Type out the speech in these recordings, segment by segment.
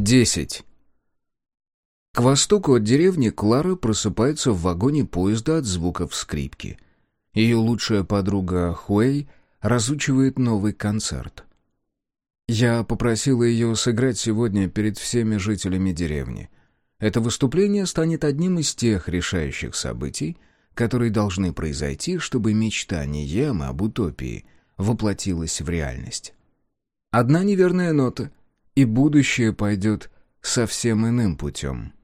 Десять. К востоку от деревни Клара просыпается в вагоне поезда от звуков скрипки. Ее лучшая подруга Хуэй разучивает новый концерт. Я попросила ее сыграть сегодня перед всеми жителями деревни. Это выступление станет одним из тех решающих событий, которые должны произойти, чтобы мечта Ниемы об утопии воплотилась в реальность. Одна неверная нота, и будущее пойдет совсем иным путем.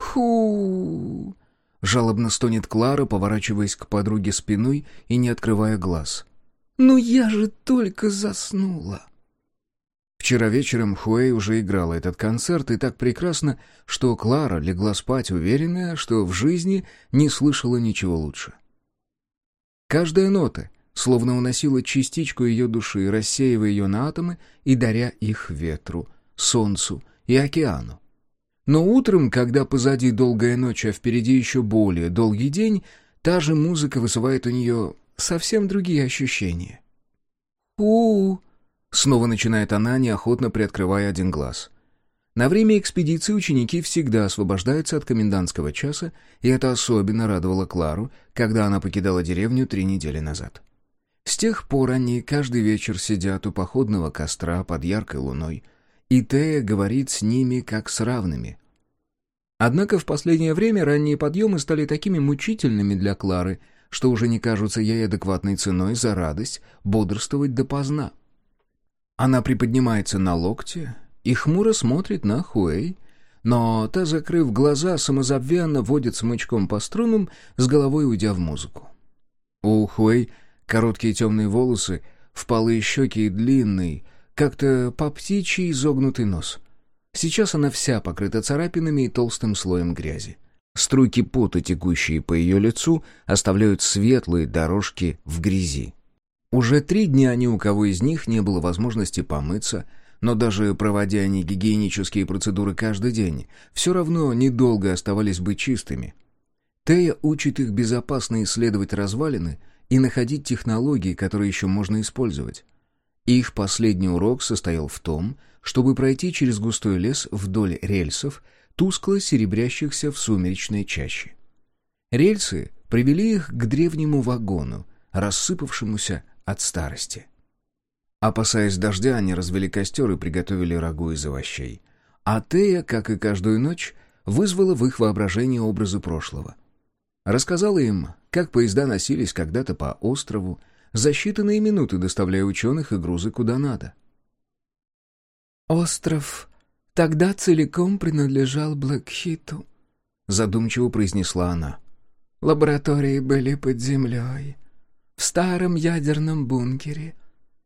«Ху!» — жалобно стонет Клара, поворачиваясь к подруге спиной и не открывая глаз. «Ну я же только заснула!» Вчера вечером Хуэй уже играла этот концерт и так прекрасно, что Клара легла спать уверенная, что в жизни не слышала ничего лучше. Каждая нота словно уносила частичку ее души, рассеивая ее на атомы и даря их ветру, солнцу и океану. Но утром, когда позади долгая ночь, а впереди еще более долгий день, та же музыка вызывает у нее совсем другие ощущения. у, Снова начинает она, неохотно приоткрывая один глаз. На время экспедиции ученики всегда освобождаются от комендантского часа, и это особенно радовало Клару, когда она покидала деревню три недели назад. С тех пор они каждый вечер сидят у походного костра под яркой луной, и Тея говорит с ними как с равными. Однако в последнее время ранние подъемы стали такими мучительными для Клары, что уже не кажутся ей адекватной ценой за радость бодрствовать допоздна. Она приподнимается на локте и хмуро смотрит на Хуэй, но та, закрыв глаза, самозабвенно водит смычком по струнам, с головой уйдя в музыку. У Хуэй короткие темные волосы, впалые щеки и длинный, как-то по птичьи изогнутый нос. Сейчас она вся покрыта царапинами и толстым слоем грязи. Струйки пота, текущие по ее лицу, оставляют светлые дорожки в грязи. Уже три дня ни у кого из них не было возможности помыться, но даже проводя они гигиенические процедуры каждый день, все равно недолго оставались бы чистыми. Тея учит их безопасно исследовать развалины и находить технологии, которые еще можно использовать. Их последний урок состоял в том, чтобы пройти через густой лес вдоль рельсов, тускло серебрящихся в сумеречной чаще. Рельсы привели их к древнему вагону, рассыпавшемуся от старости. Опасаясь дождя, они развели костер и приготовили рагу из овощей. А Тея, как и каждую ночь, вызвала в их воображение образы прошлого. Рассказала им, как поезда носились когда-то по острову, за считанные минуты доставляя ученых и грузы куда надо. «Остров тогда целиком принадлежал Блэкхиту», — задумчиво произнесла она. «Лаборатории были под землей, в старом ядерном бункере.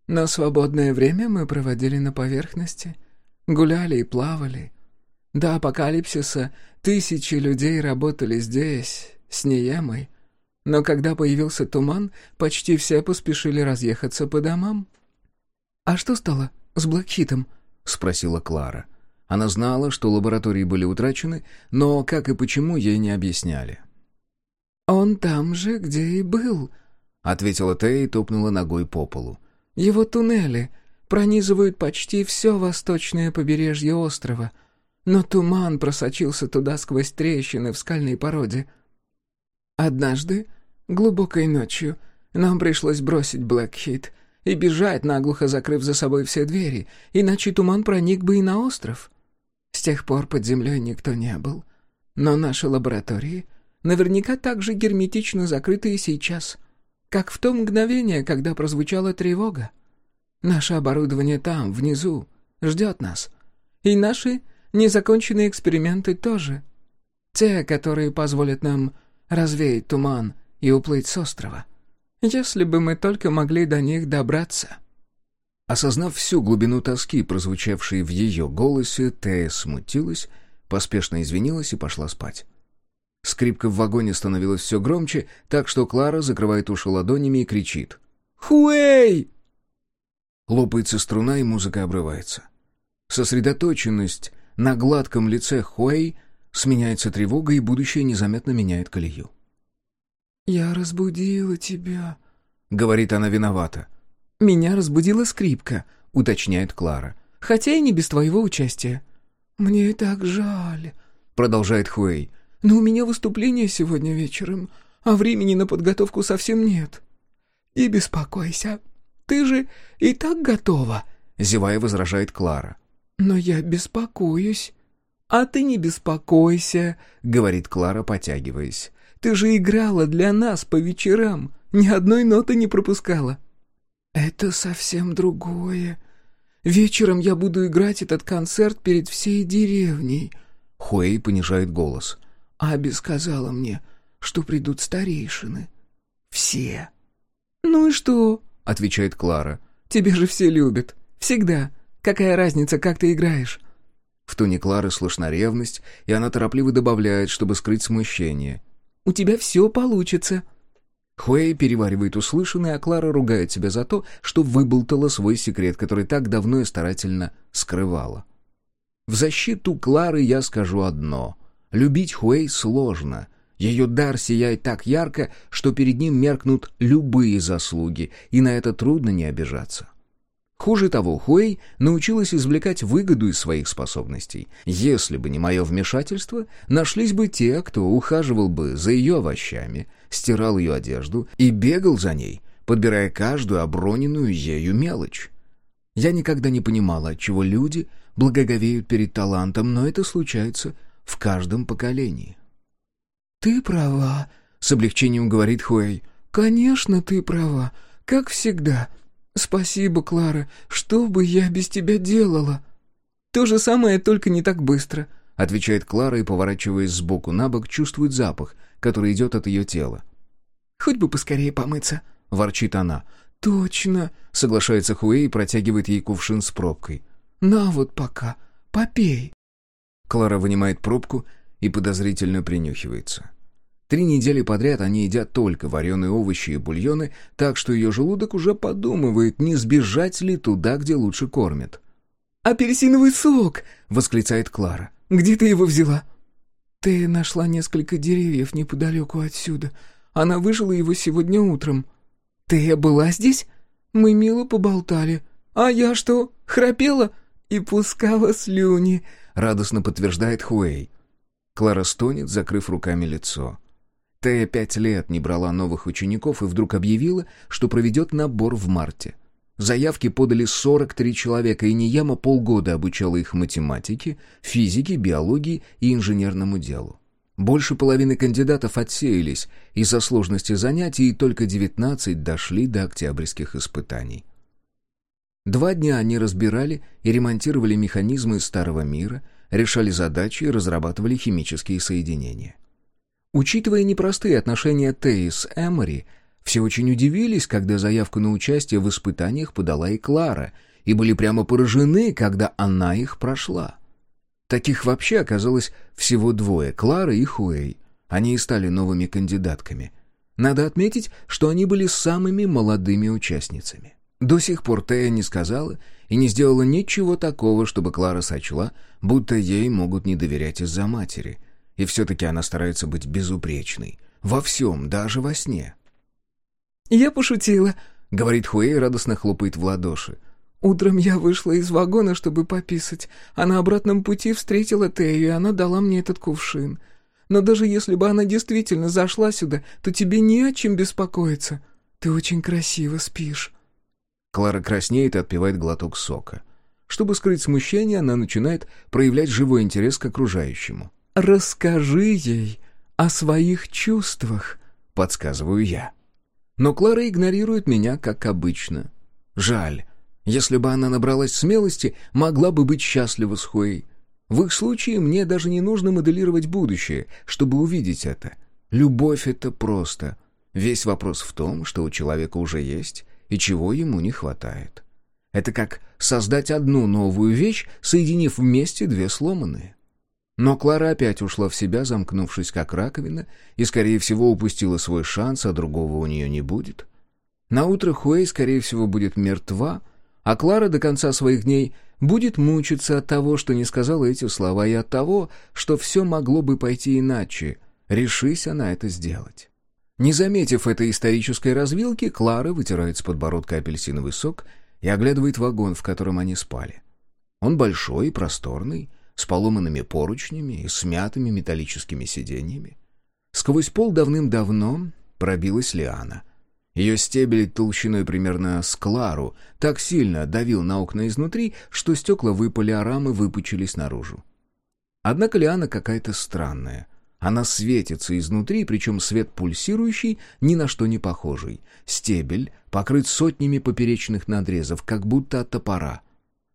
Но свободное время мы проводили на поверхности, гуляли и плавали. До апокалипсиса тысячи людей работали здесь, с Ниемой. Но когда появился туман, почти все поспешили разъехаться по домам. «А что стало с Блэкхитом?» — спросила Клара. Она знала, что лаборатории были утрачены, но как и почему ей не объясняли. «Он там же, где и был», ответила Тея и топнула ногой по полу. «Его туннели пронизывают почти все восточное побережье острова, но туман просочился туда сквозь трещины в скальной породе. Однажды, глубокой ночью, нам пришлось бросить Блэкхит и бежать, наглухо закрыв за собой все двери, иначе туман проник бы и на остров. С тех пор под землей никто не был, но наши лаборатории наверняка так же герметично закрыты и сейчас» как в то мгновение, когда прозвучала тревога. Наше оборудование там, внизу, ждет нас. И наши незаконченные эксперименты тоже. Те, которые позволят нам развеять туман и уплыть с острова. Если бы мы только могли до них добраться». Осознав всю глубину тоски, прозвучавшей в ее голосе, Тея смутилась, поспешно извинилась и пошла спать. Скрипка в вагоне становилась все громче, так что Клара закрывает уши ладонями и кричит. «Хуэй!» Лопается струна, и музыка обрывается. Сосредоточенность на гладком лице Хуэй сменяется тревогой, и будущее незаметно меняет колею. «Я разбудила тебя», — говорит она виновата. «Меня разбудила скрипка», — уточняет Клара. «Хотя и не без твоего участия». «Мне так жаль», — продолжает Хуэй. «Но у меня выступление сегодня вечером, а времени на подготовку совсем нет. И беспокойся, ты же и так готова», — зевая возражает Клара. «Но я беспокоюсь». «А ты не беспокойся», — говорит Клара, потягиваясь. «Ты же играла для нас по вечерам, ни одной ноты не пропускала». «Это совсем другое. Вечером я буду играть этот концерт перед всей деревней». Хуэй понижает голос. «Аби сказала мне, что придут старейшины. Все». «Ну и что?» — отвечает Клара. «Тебе же все любят. Всегда. Какая разница, как ты играешь?» В тоне Клары слышна ревность, и она торопливо добавляет, чтобы скрыть смущение. «У тебя все получится». Хуэй переваривает услышанное, а Клара ругает себя за то, что выболтала свой секрет, который так давно и старательно скрывала. В защиту Клары я скажу одно. Любить Хуэй сложно. Ее дар сияет так ярко, что перед ним меркнут любые заслуги, и на это трудно не обижаться. Хуже того, Хуэй научилась извлекать выгоду из своих способностей. Если бы не мое вмешательство, нашлись бы те, кто ухаживал бы за ее овощами, стирал ее одежду и бегал за ней, подбирая каждую оброненную ею мелочь. Я никогда не понимала, отчего люди благоговеют перед талантом, но это случается в каждом поколении. «Ты права», — с облегчением говорит Хуэй. «Конечно, ты права, как всегда». «Спасибо, Клара. Что бы я без тебя делала?» «То же самое, только не так быстро», — отвечает Клара и, поворачиваясь сбоку на бок, чувствует запах, который идет от ее тела. «Хоть бы поскорее помыться», — ворчит она. «Точно», — соглашается Хуэй и протягивает ей кувшин с пробкой. «На вот пока, попей». Клара вынимает пробку и подозрительно принюхивается. Три недели подряд они едят только вареные овощи и бульоны, так что ее желудок уже подумывает, не сбежать ли туда, где лучше кормят. «Апельсиновый сок!» — восклицает Клара. «Где ты его взяла?» «Ты нашла несколько деревьев неподалеку отсюда. Она выжила его сегодня утром». «Ты была здесь?» «Мы мило поболтали. А я что, храпела?» «И пускала слюни», — радостно подтверждает Хуэй. Клара стонет, закрыв руками лицо. Тея пять лет не брала новых учеников и вдруг объявила, что проведет набор в марте. Заявки подали 43 человека, и Нияма полгода обучала их математике, физике, биологии и инженерному делу. Больше половины кандидатов отсеялись из-за сложности занятий, и только 19 дошли до октябрьских испытаний. Два дня они разбирали и ремонтировали механизмы старого мира, решали задачи и разрабатывали химические соединения. Учитывая непростые отношения Теи с Эмори, все очень удивились, когда заявку на участие в испытаниях подала и Клара, и были прямо поражены, когда она их прошла. Таких вообще оказалось всего двое — Клара и Хуэй. Они и стали новыми кандидатками. Надо отметить, что они были самыми молодыми участницами. До сих пор Тея не сказала и не сделала ничего такого, чтобы Клара сочла, будто ей могут не доверять из-за матери — и все-таки она старается быть безупречной. Во всем, даже во сне. «Я пошутила», — говорит Хуэй, радостно хлопает в ладоши. «Утром я вышла из вагона, чтобы пописать, а на обратном пути встретила Тею, и она дала мне этот кувшин. Но даже если бы она действительно зашла сюда, то тебе не о чем беспокоиться. Ты очень красиво спишь». Клара краснеет и отпивает глоток сока. Чтобы скрыть смущение, она начинает проявлять живой интерес к окружающему. «Расскажи ей о своих чувствах», — подсказываю я. Но Клара игнорирует меня, как обычно. Жаль. Если бы она набралась смелости, могла бы быть счастлива с Хуэй. В их случае мне даже не нужно моделировать будущее, чтобы увидеть это. Любовь — это просто. Весь вопрос в том, что у человека уже есть и чего ему не хватает. Это как создать одну новую вещь, соединив вместе две сломанные. Но Клара опять ушла в себя, замкнувшись как раковина, и, скорее всего, упустила свой шанс, а другого у нее не будет. На утро Хуэй, скорее всего, будет мертва, а Клара до конца своих дней будет мучиться от того, что не сказала эти слова, и от того, что все могло бы пойти иначе, решись она это сделать. Не заметив этой исторической развилки, Клара вытирает с подбородка апельсиновый сок и оглядывает вагон, в котором они спали. Он большой и просторный, с поломанными поручнями и смятыми металлическими сиденьями. Сквозь пол давным-давно пробилась лиана. Ее стебель толщиной примерно с клару так сильно давил на окна изнутри, что стекла выпали, а рамы выпучились наружу. Однако лиана какая-то странная. Она светится изнутри, причем свет пульсирующий, ни на что не похожий. Стебель покрыт сотнями поперечных надрезов, как будто от топора.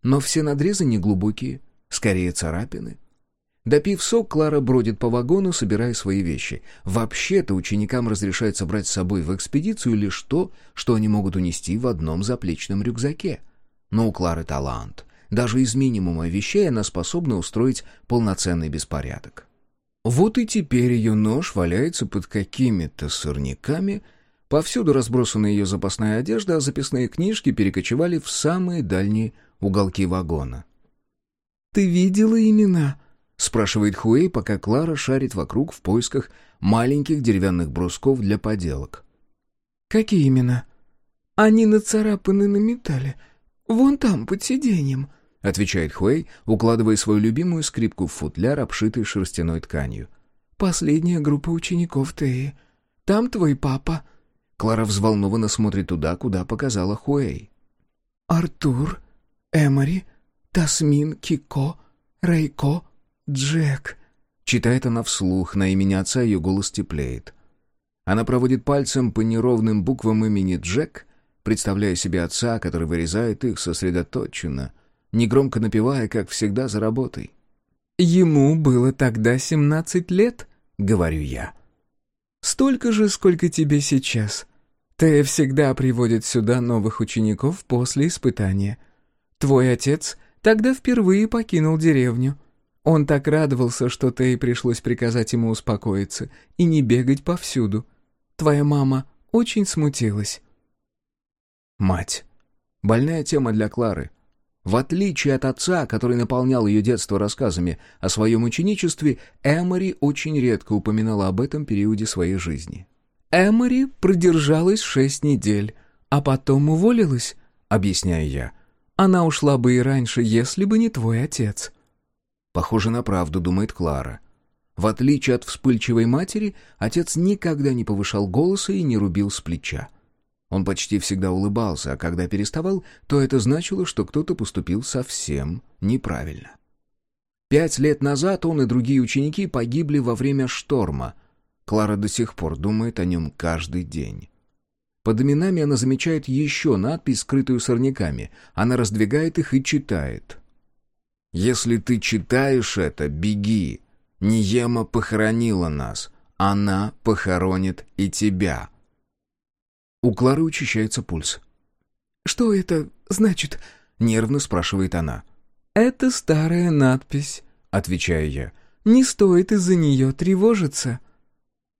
Но все надрезы неглубокие, скорее царапины. Допив сок, Клара бродит по вагону, собирая свои вещи. Вообще-то ученикам разрешается брать с собой в экспедицию лишь то, что они могут унести в одном заплечном рюкзаке. Но у Клары талант. Даже из минимума вещей она способна устроить полноценный беспорядок. Вот и теперь ее нож валяется под какими-то сорняками, повсюду разбросана ее запасная одежда, а записные книжки перекочевали в самые дальние уголки вагона. «Ты видела имена?» — спрашивает Хуэй, пока Клара шарит вокруг в поисках маленьких деревянных брусков для поделок. «Какие имена?» «Они нацарапаны на металле. Вон там, под сиденьем», — отвечает Хуэй, укладывая свою любимую скрипку в футляр, обшитый шерстяной тканью. «Последняя группа учеников Теи. Там твой папа». Клара взволнованно смотрит туда, куда показала Хуэй. «Артур, Эмори, Тасмин, Кико, Рейко, Джек». Читает она вслух, на имени отца ее голос теплеет. Она проводит пальцем по неровным буквам имени Джек, представляя себе отца, который вырезает их сосредоточенно, негромко напевая, как всегда, за работой. «Ему было тогда семнадцать лет», — говорю я. «Столько же, сколько тебе сейчас. Ты всегда приводит сюда новых учеников после испытания. Твой отец тогда впервые покинул деревню. Он так радовался, что Тей пришлось приказать ему успокоиться и не бегать повсюду. Твоя мама очень смутилась». Мать. Больная тема для Клары. В отличие от отца, который наполнял ее детство рассказами о своем ученичестве, Эмори очень редко упоминала об этом периоде своей жизни. «Эмори продержалась шесть недель, а потом уволилась», — объясняю я. «Она ушла бы и раньше, если бы не твой отец». Похоже на правду, думает Клара. В отличие от вспыльчивой матери, отец никогда не повышал голоса и не рубил с плеча. Он почти всегда улыбался, а когда переставал, то это значило, что кто-то поступил совсем неправильно. Пять лет назад он и другие ученики погибли во время шторма. Клара до сих пор думает о нем каждый день. Под именами она замечает еще надпись, скрытую сорняками. Она раздвигает их и читает. «Если ты читаешь это, беги. Ниема похоронила нас. Она похоронит и тебя». У Клары учащается пульс. «Что это значит?» — нервно спрашивает она. «Это старая надпись», — отвечаю я. «Не стоит из-за нее тревожиться».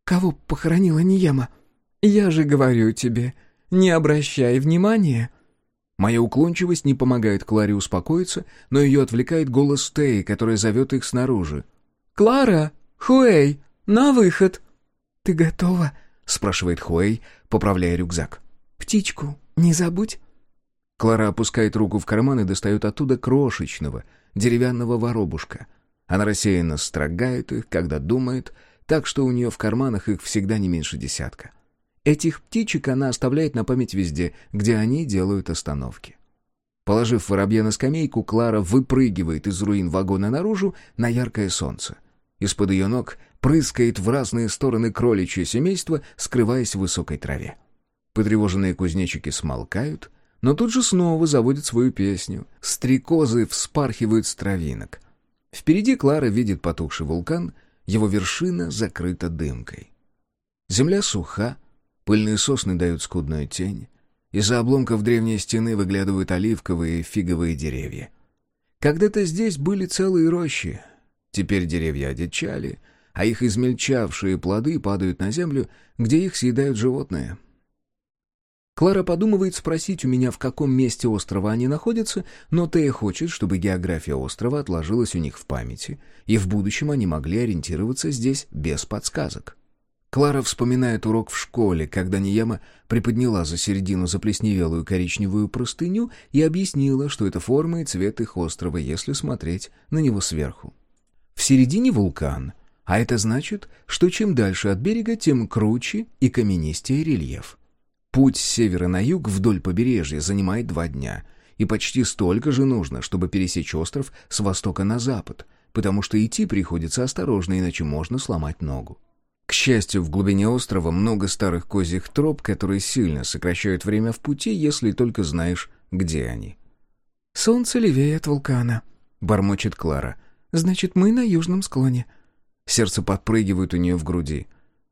«Кого похоронила Нияма?» «Я же говорю тебе, не обращай внимания». Моя уклончивость не помогает Кларе успокоиться, но ее отвлекает голос Теи, который зовет их снаружи. «Клара! Хуэй! На выход!» «Ты готова?» — спрашивает Хуэй, поправляя рюкзак. «Птичку не забудь». Клара опускает руку в карман и достает оттуда крошечного, деревянного воробушка. Она рассеянно строгает их, когда думает, так что у нее в карманах их всегда не меньше десятка. Этих птичек она оставляет на память везде, где они делают остановки. Положив воробья на скамейку, Клара выпрыгивает из руин вагона наружу на яркое солнце. Из-под ее ног прыскает в разные стороны кроличье семейство, скрываясь в высокой траве. Потревоженные кузнечики смолкают, но тут же снова заводят свою песню. Стрекозы вспархивают с травинок. Впереди Клара видит потухший вулкан, его вершина закрыта дымкой. Земля суха, пыльные сосны дают скудную тень. Из-за обломков древней стены выглядывают оливковые и фиговые деревья. Когда-то здесь были целые рощи. Теперь деревья одичали, а их измельчавшие плоды падают на землю, где их съедают животные. Клара подумывает спросить у меня, в каком месте острова они находятся, но Тея хочет, чтобы география острова отложилась у них в памяти, и в будущем они могли ориентироваться здесь без подсказок. Клара вспоминает урок в школе, когда Нияма приподняла за середину заплесневелую коричневую простыню и объяснила, что это форма и цвет их острова, если смотреть на него сверху. В середине вулкан, а это значит, что чем дальше от берега, тем круче и каменистее рельеф. Путь с севера на юг вдоль побережья занимает два дня, и почти столько же нужно, чтобы пересечь остров с востока на запад, потому что идти приходится осторожно, иначе можно сломать ногу. К счастью, в глубине острова много старых козьих троп, которые сильно сокращают время в пути, если только знаешь, где они. «Солнце левее от вулкана», — бормочет Клара. «Значит, мы на южном склоне». Сердце подпрыгивает у нее в груди.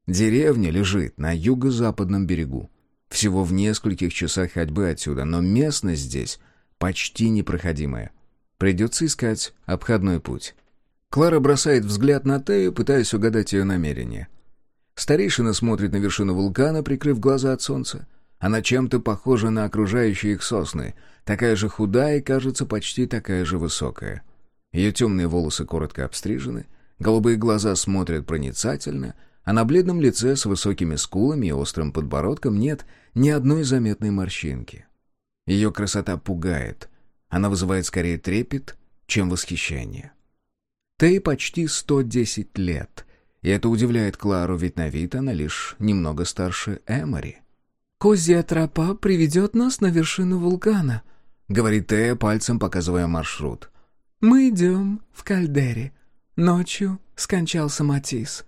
Деревня лежит на юго-западном берегу. Всего в нескольких часах ходьбы отсюда, но местность здесь почти непроходимая. Придется искать обходной путь. Клара бросает взгляд на Тею, пытаясь угадать ее намерение. Старейшина смотрит на вершину вулкана, прикрыв глаза от солнца. Она чем-то похожа на окружающие их сосны, такая же худая и, кажется, почти такая же высокая. Ее темные волосы коротко обстрижены, голубые глаза смотрят проницательно, а на бледном лице с высокими скулами и острым подбородком нет ни одной заметной морщинки. Ее красота пугает. Она вызывает скорее трепет, чем восхищение. Тей почти 110 лет, и это удивляет Клару, ведь на вид она лишь немного старше Эмори. «Козья тропа приведет нас на вершину вулкана», — говорит Тея, пальцем показывая маршрут. «Мы идем в Кальдере. Ночью скончался Матис».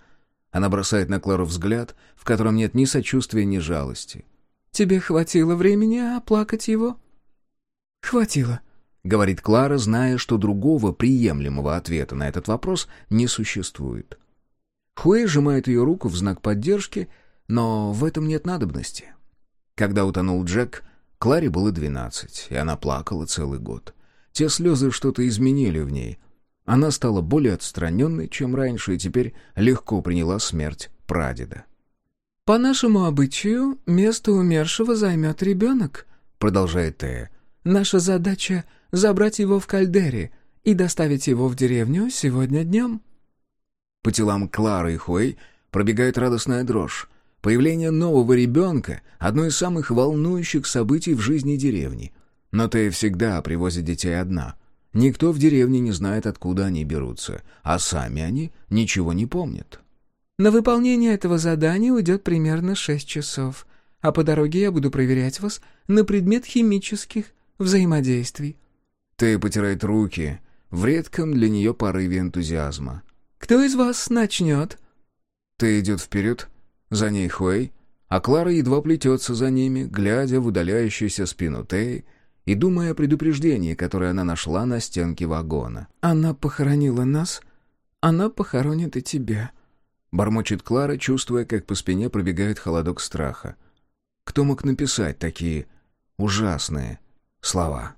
Она бросает на Клару взгляд, в котором нет ни сочувствия, ни жалости. «Тебе хватило времени оплакать его?» «Хватило», — говорит Клара, зная, что другого приемлемого ответа на этот вопрос не существует. Хуэй сжимает ее руку в знак поддержки, но в этом нет надобности. Когда утонул Джек, Кларе было двенадцать, и она плакала целый год. Те слезы что-то изменили в ней. Она стала более отстраненной, чем раньше, и теперь легко приняла смерть прадеда. «По нашему обычаю, место умершего займет ребенок», — продолжает Тея. «Наша задача — забрать его в кальдере и доставить его в деревню сегодня днем». По телам Клары и Хуэй пробегает радостная дрожь. Появление нового ребенка — одно из самых волнующих событий в жизни деревни. Но Тея всегда привозит детей одна. Никто в деревне не знает, откуда они берутся, а сами они ничего не помнят. «На выполнение этого задания уйдет примерно шесть часов, а по дороге я буду проверять вас на предмет химических взаимодействий». Тея потирает руки в редком для нее порыве энтузиазма. «Кто из вас начнет?» Ты идет вперед, за ней Хуэй, а Клара едва плетется за ними, глядя в удаляющуюся спину Теи и думая о предупреждении, которое она нашла на стенке вагона. «Она похоронила нас, она похоронит и тебя», — бормочет Клара, чувствуя, как по спине пробегает холодок страха. Кто мог написать такие ужасные слова?